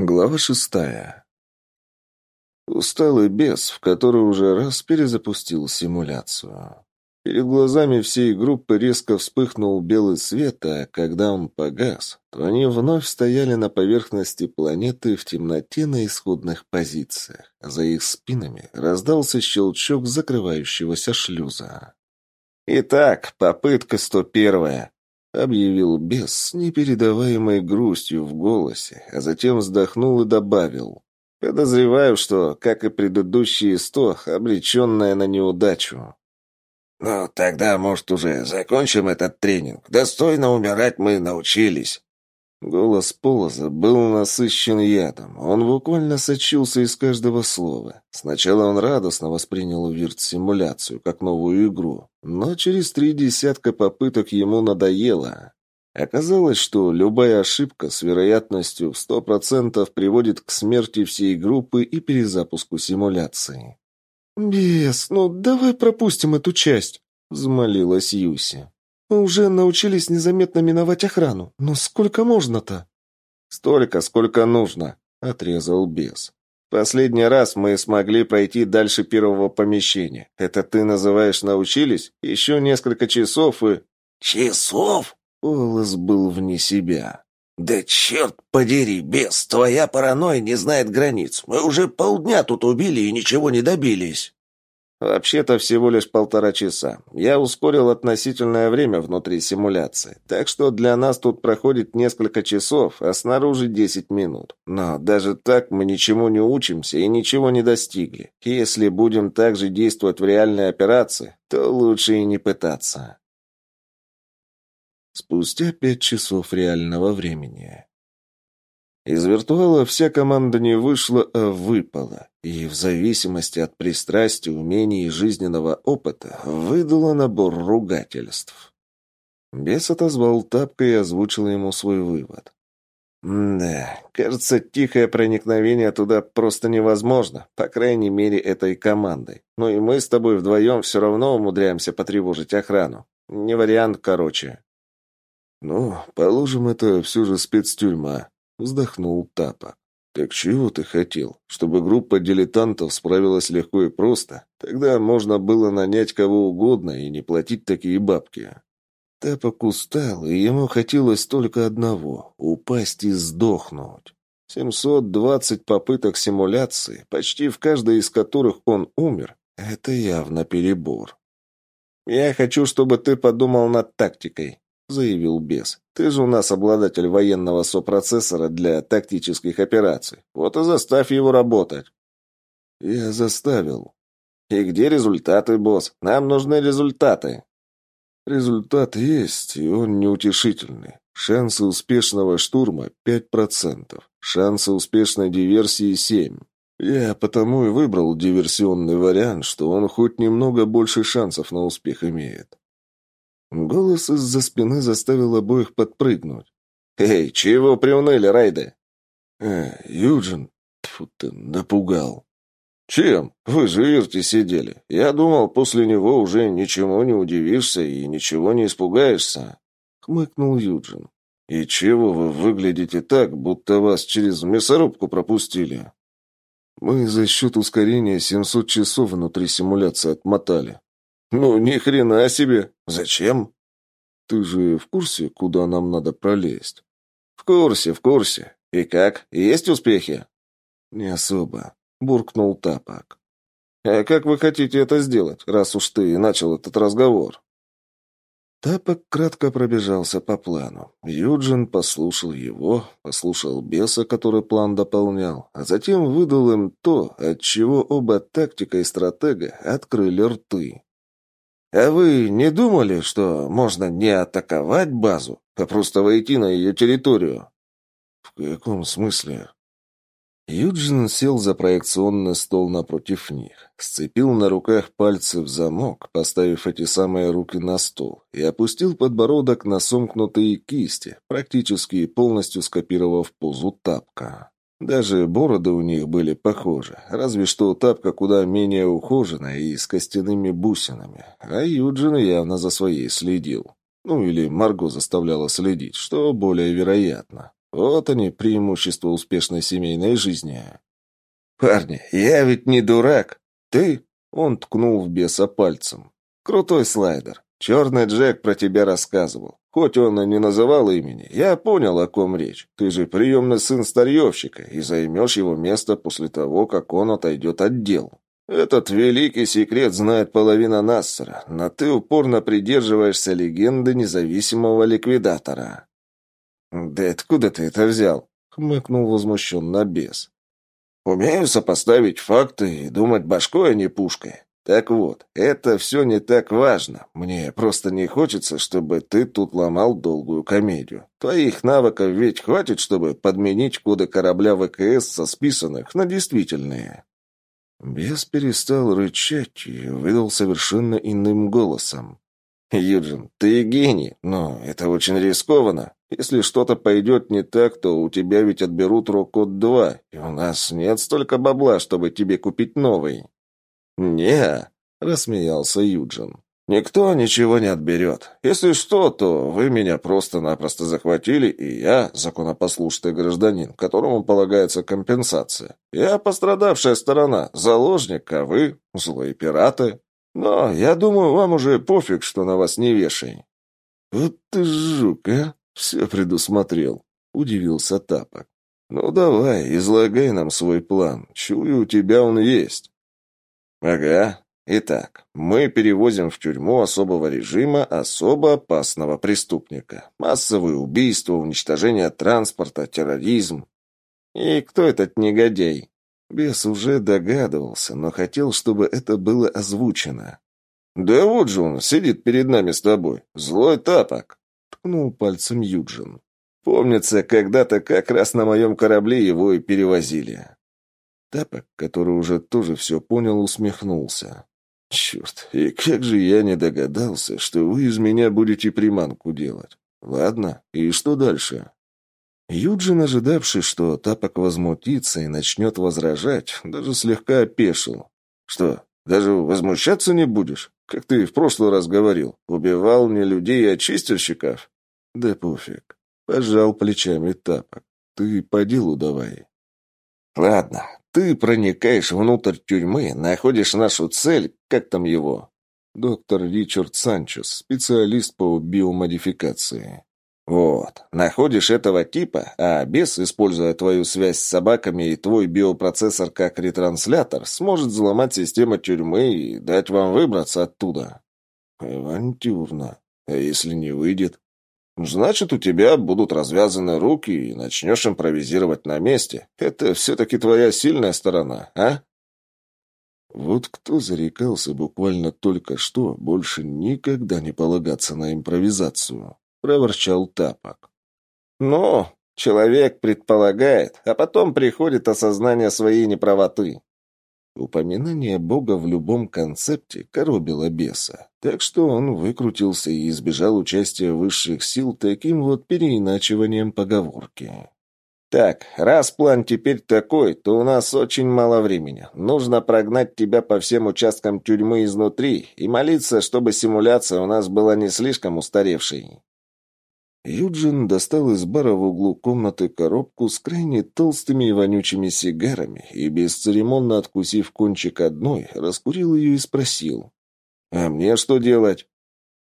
Глава шестая. Усталый бес, в который уже раз перезапустил симуляцию. Перед глазами всей группы резко вспыхнул белый свет, а когда он погас, то они вновь стояли на поверхности планеты в темноте на исходных позициях. За их спинами раздался щелчок закрывающегося шлюза. «Итак, попытка 101 — объявил бес с непередаваемой грустью в голосе, а затем вздохнул и добавил. «Подозреваю, что, как и предыдущие сто, обреченная на неудачу». «Ну, тогда, может, уже закончим этот тренинг? Достойно умирать мы научились». Голос Полоза был насыщен ядом. Он буквально сочился из каждого слова. Сначала он радостно воспринял вирт-симуляцию как новую игру, но через три десятка попыток ему надоело. Оказалось, что любая ошибка с вероятностью в сто процентов приводит к смерти всей группы и перезапуску симуляции. «Бес, ну давай пропустим эту часть», — взмолилась Юси. Мы уже научились незаметно миновать охрану. Но сколько можно-то?» «Столько, сколько нужно», — отрезал бес. «Последний раз мы смогли пройти дальше первого помещения. Это ты называешь научились? Еще несколько часов и...» «Часов?» — голос был вне себя. «Да черт подери, бес, твоя паранойя не знает границ. Мы уже полдня тут убили и ничего не добились». Вообще-то всего лишь полтора часа. Я ускорил относительное время внутри симуляции, так что для нас тут проходит несколько часов, а снаружи 10 минут. Но даже так мы ничему не учимся и ничего не достигли. Если будем так же действовать в реальной операции, то лучше и не пытаться. Спустя пять часов реального времени. Из виртуала вся команда не вышла, а выпала, и в зависимости от пристрастия, умений и жизненного опыта выдала набор ругательств. Бес отозвал тапкой и озвучил ему свой вывод. «Да, кажется, тихое проникновение туда просто невозможно, по крайней мере, этой командой. Ну и мы с тобой вдвоем все равно умудряемся потревожить охрану. Не вариант, короче». «Ну, положим, это все же спецтюрьма», Вздохнул Тапа. «Так чего ты хотел? Чтобы группа дилетантов справилась легко и просто? Тогда можно было нанять кого угодно и не платить такие бабки». Тапок устал, и ему хотелось только одного — упасть и сдохнуть. 720 попыток симуляции, почти в каждой из которых он умер, это явно перебор. «Я хочу, чтобы ты подумал над тактикой», — заявил бес. «Ты же у нас обладатель военного сопроцессора для тактических операций. Вот и заставь его работать». «Я заставил». «И где результаты, босс? Нам нужны результаты». «Результат есть, и он неутешительный. Шансы успешного штурма — пять процентов. Шансы успешной диверсии — семь. Я потому и выбрал диверсионный вариант, что он хоть немного больше шансов на успех имеет. Голос из-за спины заставил обоих подпрыгнуть. «Эй, чего приуныли, Райды?» «Э, Юджин, тьфу ты, напугал». «Чем? Вы же Ирте сидели. Я думал, после него уже ничего не удивишься и ничего не испугаешься», — хмыкнул Юджин. «И чего вы выглядите так, будто вас через мясорубку пропустили?» «Мы за счет ускорения 700 часов внутри симуляции отмотали. «Ну, ни хрена себе! Зачем?» «Ты же в курсе, куда нам надо пролезть?» «В курсе, в курсе. И как? Есть успехи?» «Не особо», — буркнул Тапок. «А как вы хотите это сделать, раз уж ты начал этот разговор?» Тапок кратко пробежался по плану. Юджин послушал его, послушал беса, который план дополнял, а затем выдал им то, от чего оба тактика и стратега открыли рты. А вы не думали, что можно не атаковать базу, а просто войти на ее территорию? В каком смысле? Юджин сел за проекционный стол напротив них, сцепил на руках пальцы в замок, поставив эти самые руки на стол, и опустил подбородок на сомкнутые кисти, практически полностью скопировав позу тапка. Даже бороды у них были похожи, разве что тапка куда менее ухоженная и с костяными бусинами, а Юджин явно за своей следил. Ну или Марго заставляла следить, что более вероятно. Вот они, преимущества успешной семейной жизни. «Парни, я ведь не дурак. Ты?» Он ткнул в беса пальцем. «Крутой слайдер. Черный Джек про тебя рассказывал. Хоть он и не называл имени, я понял, о ком речь. Ты же приемный сын старьевщика и займешь его место после того, как он отойдет от дел. Этот великий секрет знает половина Нассера, но ты упорно придерживаешься легенды независимого ликвидатора». «Да откуда ты это взял?» — хмыкнул возмущенно бес. «Умею сопоставить факты и думать башкой, а не пушкой. Так вот, это все не так важно. Мне просто не хочется, чтобы ты тут ломал долгую комедию. Твоих навыков ведь хватит, чтобы подменить коды корабля ВКС со списанных на действительные». Бес перестал рычать и выдал совершенно иным голосом. «Юджин, ты гений, но это очень рискованно. Если что-то пойдет не так, то у тебя ведь отберут Рокот-2, и у нас нет столько бабла, чтобы тебе купить новый». «Не», — рассмеялся Юджин. «Никто ничего не отберет. Если что, то вы меня просто-напросто захватили, и я законопослушный гражданин, которому полагается компенсация. Я пострадавшая сторона, заложник, а вы — злые пираты. Но я думаю, вам уже пофиг, что на вас не вешай». «Вот ты жук, а? Все предусмотрел», — удивился Тапок. «Ну давай, излагай нам свой план. Чую, у тебя он есть». «Ага. Итак, мы перевозим в тюрьму особого режима особо опасного преступника. Массовые убийства, уничтожение транспорта, терроризм. И кто этот негодяй?» Бес уже догадывался, но хотел, чтобы это было озвучено. «Да вот же он, сидит перед нами с тобой. Злой тапок!» — ткнул пальцем Юджин. «Помнится, когда-то как раз на моем корабле его и перевозили. Тапок, который уже тоже все понял, усмехнулся. «Черт, и как же я не догадался, что вы из меня будете приманку делать. Ладно, и что дальше?» Юджин, ожидавший, что Тапок возмутится и начнет возражать, даже слегка опешил. «Что, даже возмущаться не будешь? Как ты в прошлый раз говорил, убивал не людей, а чистильщиков?» «Да пофиг. Пожал плечами Тапок. Ты по делу давай». «Ладно, ты проникаешь внутрь тюрьмы, находишь нашу цель, как там его? Доктор Ричард Санчес, специалист по биомодификации. Вот, находишь этого типа, а бес, используя твою связь с собаками и твой биопроцессор как ретранслятор, сможет взломать систему тюрьмы и дать вам выбраться оттуда. Авантюрно. А если не выйдет? Значит, у тебя будут развязаны руки и начнешь импровизировать на месте. Это все-таки твоя сильная сторона, а? Вот кто зарекался буквально только что больше никогда не полагаться на импровизацию, проворчал Тапок. Ну, человек предполагает, а потом приходит осознание своей неправоты. Упоминание Бога в любом концепте коробило беса, так что он выкрутился и избежал участия высших сил таким вот переиначиванием поговорки. «Так, раз план теперь такой, то у нас очень мало времени. Нужно прогнать тебя по всем участкам тюрьмы изнутри и молиться, чтобы симуляция у нас была не слишком устаревшей». Юджин достал из бара в углу комнаты коробку с крайне толстыми и вонючими сигарами и, бесцеремонно откусив кончик одной, раскурил ее и спросил. «А мне что делать?»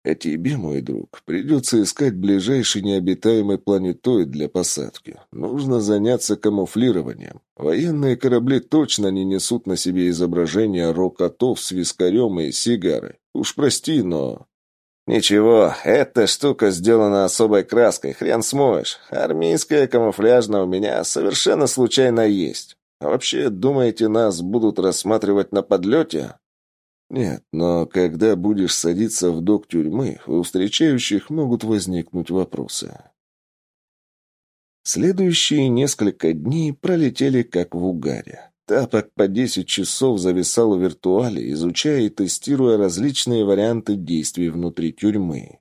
«А тебе, мой друг, придется искать ближайший необитаемый планетоид для посадки. Нужно заняться камуфлированием. Военные корабли точно не несут на себе изображения рокотов с вискарем и сигары. Уж прости, но...» «Ничего, эта штука сделана особой краской, хрен смоешь. Армейская камуфляжная у меня совершенно случайно есть. А вообще, думаете, нас будут рассматривать на подлете?» «Нет, но когда будешь садиться в док тюрьмы, у встречающих могут возникнуть вопросы». Следующие несколько дней пролетели как в угаре. Тапок по 10 часов зависал в виртуале, изучая и тестируя различные варианты действий внутри тюрьмы.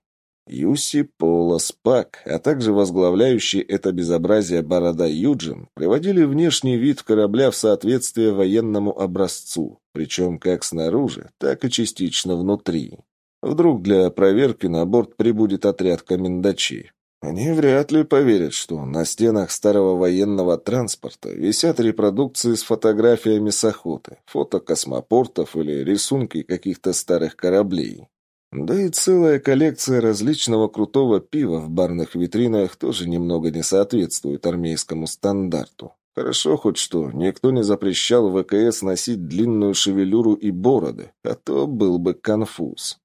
Юси, Пола, Спак, а также возглавляющий это безобразие Борода Юджин приводили внешний вид корабля в соответствие военному образцу, причем как снаружи, так и частично внутри. Вдруг для проверки на борт прибудет отряд комендачей. Они вряд ли поверят, что на стенах старого военного транспорта висят репродукции с фотографиями с охоты, фото космопортов или рисунки каких-то старых кораблей. Да и целая коллекция различного крутого пива в барных витринах тоже немного не соответствует армейскому стандарту. Хорошо хоть что, никто не запрещал ВКС носить длинную шевелюру и бороды, а то был бы конфуз.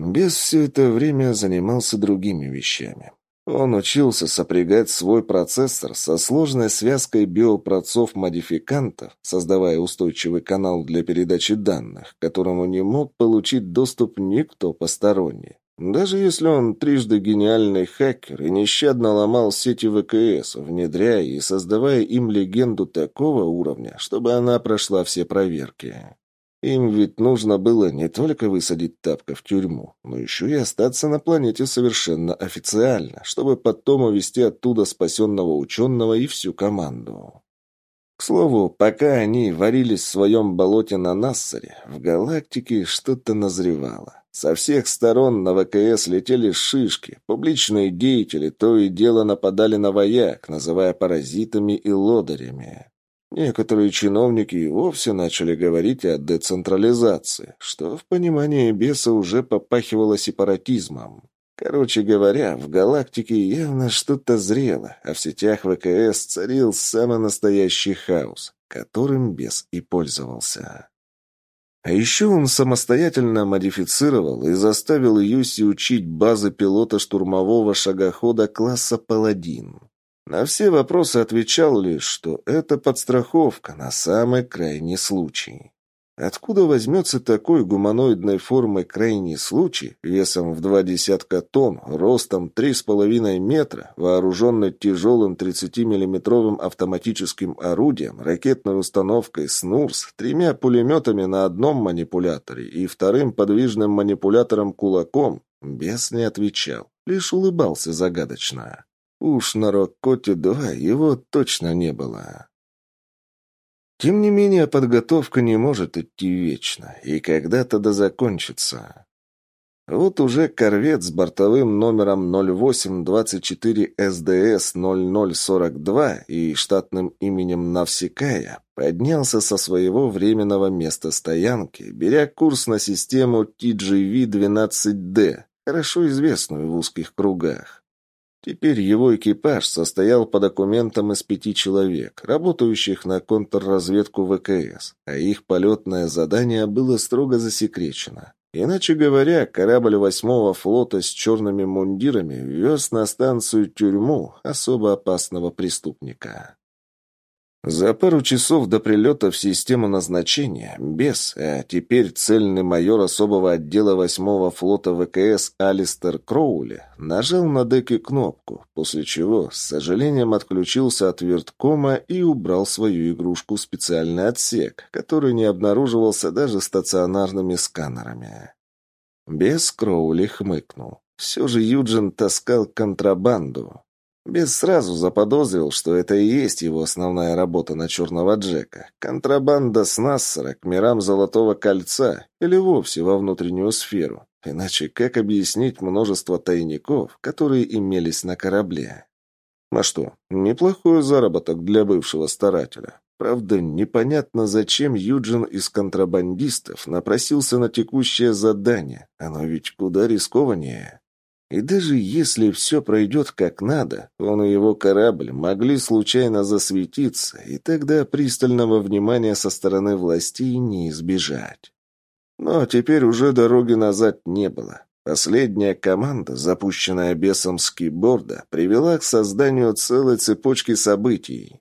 Без все это время занимался другими вещами. Он учился сопрягать свой процессор со сложной связкой биопроцов-модификантов, создавая устойчивый канал для передачи данных, к которому не мог получить доступ никто посторонний. Даже если он трижды гениальный хакер и нещадно ломал сети ВКС, внедряя и создавая им легенду такого уровня, чтобы она прошла все проверки. Им ведь нужно было не только высадить Тапка в тюрьму, но еще и остаться на планете совершенно официально, чтобы потом увезти оттуда спасенного ученого и всю команду. К слову, пока они варились в своем болоте на Нассаре, в галактике что-то назревало. Со всех сторон на ВКС летели шишки, публичные деятели то и дело нападали на вояк, называя паразитами и лодырями. Некоторые чиновники и вовсе начали говорить о децентрализации, что в понимании беса уже попахивало сепаратизмом. Короче говоря, в галактике явно что-то зрело, а в сетях ВКС царил самый настоящий хаос, которым бес и пользовался. А еще он самостоятельно модифицировал и заставил Юси учить базы пилота штурмового шагохода класса «Паладин». На все вопросы отвечал лишь, что это подстраховка на самый крайний случай. Откуда возьмется такой гуманоидной формы крайний случай, весом в два десятка тонн, ростом три с половиной метра, вооруженный тяжелым 30-миллиметровым автоматическим орудием, ракетной установкой «СНУРС», тремя пулеметами на одном манипуляторе и вторым подвижным манипулятором кулаком, бес не отвечал, лишь улыбался загадочно. Уж на Роккоте-2 его точно не было. Тем не менее, подготовка не может идти вечно, и когда-то да закончится. Вот уже корвет с бортовым номером 0824 СДС 0042 и штатным именем Навсекая поднялся со своего временного места стоянки, беря курс на систему TGV-12D, хорошо известную в узких кругах. Теперь его экипаж состоял по документам из пяти человек, работающих на контрразведку ВКС, а их полетное задание было строго засекречено. Иначе говоря, корабль восьмого флота с черными мундирами вез на станцию тюрьму особо опасного преступника. За пару часов до прилета в систему назначения Бес, а теперь цельный майор особого отдела восьмого флота ВКС Алистер Кроули, нажал на деке кнопку, после чего с сожалением отключился от верткома и убрал свою игрушку в специальный отсек, который не обнаруживался даже стационарными сканерами. Бес Кроули хмыкнул. Все же Юджин таскал контрабанду. Без сразу заподозрил, что это и есть его основная работа на черного Джека. Контрабанда с Нассера к мирам Золотого Кольца или вовсе во внутреннюю сферу. Иначе как объяснить множество тайников, которые имелись на корабле? А что, неплохой заработок для бывшего старателя. Правда, непонятно, зачем Юджин из контрабандистов напросился на текущее задание. Оно ведь куда рискованнее. И даже если все пройдет как надо, он и его корабль могли случайно засветиться, и тогда пристального внимания со стороны властей не избежать. Но теперь уже дороги назад не было. Последняя команда, запущенная бесом с киборда, привела к созданию целой цепочки событий.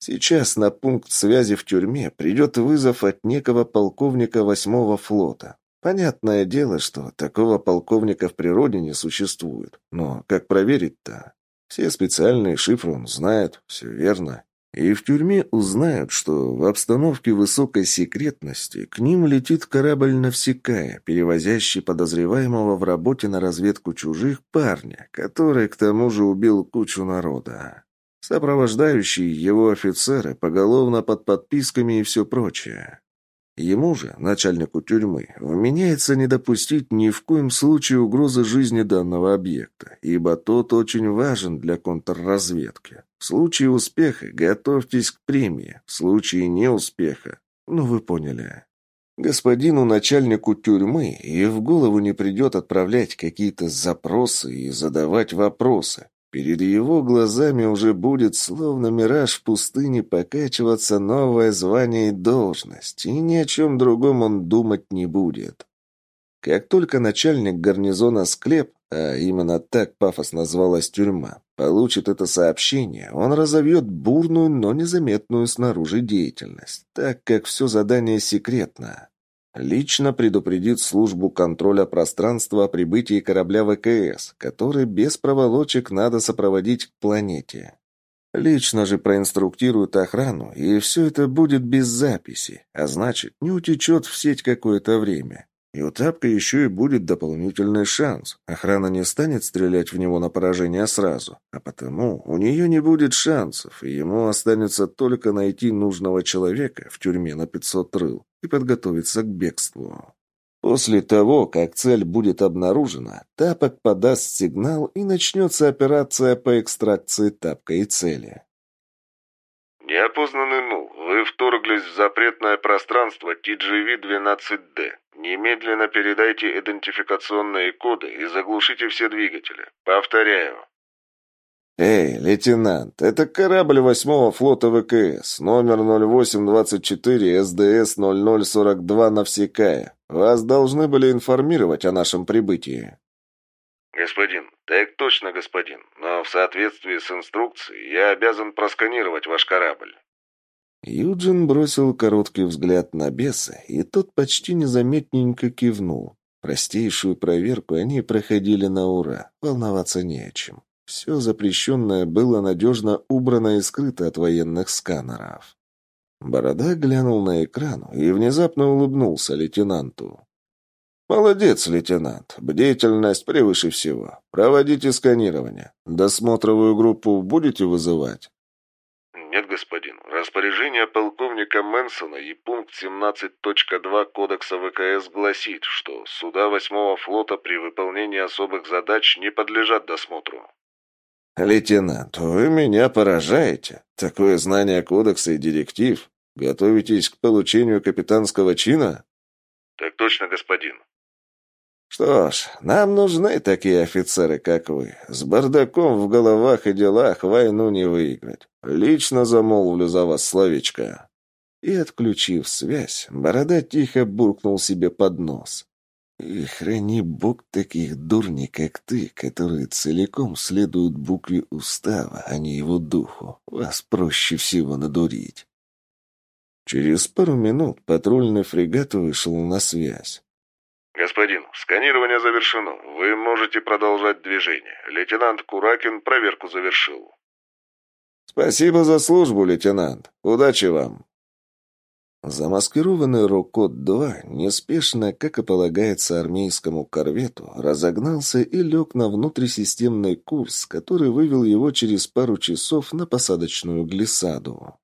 Сейчас на пункт связи в тюрьме придет вызов от некого полковника восьмого флота. Понятное дело, что такого полковника в природе не существует. Но как проверить-то? Все специальные шифры он знает, все верно. И в тюрьме узнают, что в обстановке высокой секретности к ним летит корабль Навсекая, перевозящий подозреваемого в работе на разведку чужих парня, который к тому же убил кучу народа. Сопровождающие его офицеры поголовно под подписками и все прочее. Ему же, начальнику тюрьмы, вменяется не допустить ни в коем случае угрозы жизни данного объекта, ибо тот очень важен для контрразведки. В случае успеха готовьтесь к премии, в случае неуспеха, ну вы поняли. Господину начальнику тюрьмы и в голову не придет отправлять какие-то запросы и задавать вопросы. Перед его глазами уже будет, словно мираж в пустыне, покачиваться новое звание и должность, и ни о чем другом он думать не будет. Как только начальник гарнизона «Склеп», а именно так пафос назвалась тюрьма, получит это сообщение, он разовьет бурную, но незаметную снаружи деятельность, так как все задание секретно. Лично предупредит службу контроля пространства о прибытии корабля ВКС, который без проволочек надо сопроводить к планете. Лично же проинструктирует охрану, и все это будет без записи, а значит, не утечет в сеть какое-то время. И у Тапка еще и будет дополнительный шанс. Охрана не станет стрелять в него на поражение сразу, а потому у нее не будет шансов, и ему останется только найти нужного человека в тюрьме на 500 рыл и подготовиться к бегству. После того, как цель будет обнаружена, Тапок подаст сигнал и начнется операция по экстракции тапка и цели. «Неопознанный мул, вы вторглись в запретное пространство TGV-12D. Немедленно передайте идентификационные коды и заглушите все двигатели. Повторяю». «Эй, лейтенант, это корабль восьмого флота ВКС, номер 0824 СДС-0042 Навсекая. Вас должны были информировать о нашем прибытии». «Господин, так точно, господин, но в соответствии с инструкцией я обязан просканировать ваш корабль». Юджин бросил короткий взгляд на беса, и тот почти незаметненько кивнул. Простейшую проверку они проходили на ура, волноваться не о чем. Все запрещенное было надежно убрано и скрыто от военных сканеров. Борода глянул на экран и внезапно улыбнулся лейтенанту. «Молодец, лейтенант. Бдительность превыше всего. Проводите сканирование. Досмотровую группу будете вызывать?» «Нет, господин. Распоряжение полковника Мэнсона и пункт 17.2 Кодекса ВКС гласит, что суда восьмого флота при выполнении особых задач не подлежат досмотру». «Лейтенант, вы меня поражаете. Такое знание кодекса и директив. Готовитесь к получению капитанского чина?» «Так точно, господин». «Что ж, нам нужны такие офицеры, как вы. С бардаком в головах и делах войну не выиграть. Лично замолвлю за вас словечко». И, отключив связь, Борода тихо буркнул себе под нос. «И храни бог таких дурней, как ты, которые целиком следуют букве устава, а не его духу. Вас проще всего надурить». Через пару минут патрульный фрегат вышел на связь. «Господин, сканирование завершено. Вы можете продолжать движение. Лейтенант Куракин проверку завершил». «Спасибо за службу, лейтенант. Удачи вам!» Замаскированный Рокот-2 неспешно, как и полагается армейскому корвету, разогнался и лег на внутрисистемный курс, который вывел его через пару часов на посадочную глиссаду.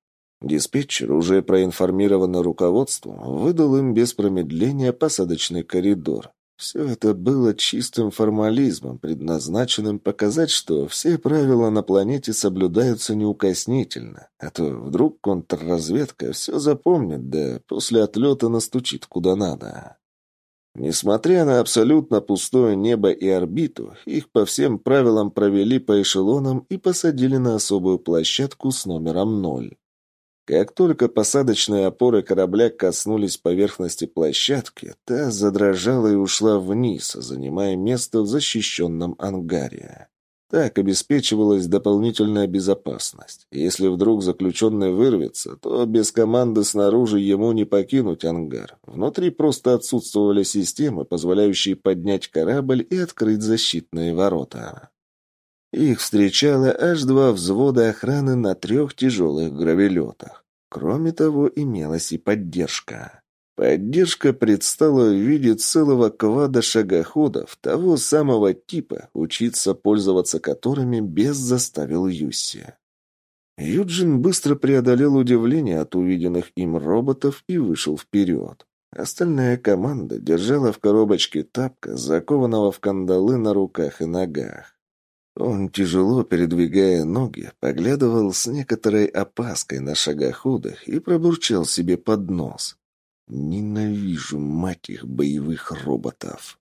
Диспетчер, уже проинформированный руководством, выдал им без промедления посадочный коридор. Все это было чистым формализмом, предназначенным показать, что все правила на планете соблюдаются неукоснительно, а то вдруг контрразведка все запомнит, да после отлета настучит куда надо. Несмотря на абсолютно пустое небо и орбиту, их по всем правилам провели по эшелонам и посадили на особую площадку с номером ноль. Как только посадочные опоры корабля коснулись поверхности площадки, та задрожала и ушла вниз, занимая место в защищенном ангаре. Так обеспечивалась дополнительная безопасность. Если вдруг заключенный вырвется, то без команды снаружи ему не покинуть ангар. Внутри просто отсутствовали системы, позволяющие поднять корабль и открыть защитные ворота. Их встречало аж два взвода охраны на трех тяжелых гравелетах. Кроме того, имелась и поддержка. Поддержка предстала в виде целого квада шагоходов того самого типа, учиться пользоваться которыми без заставил Юсси. Юджин быстро преодолел удивление от увиденных им роботов и вышел вперед. Остальная команда держала в коробочке тапка, закованного в кандалы на руках и ногах. Он, тяжело передвигая ноги, поглядывал с некоторой опаской на шагоходах и пробурчал себе под нос. «Ненавижу, мать их, боевых роботов!»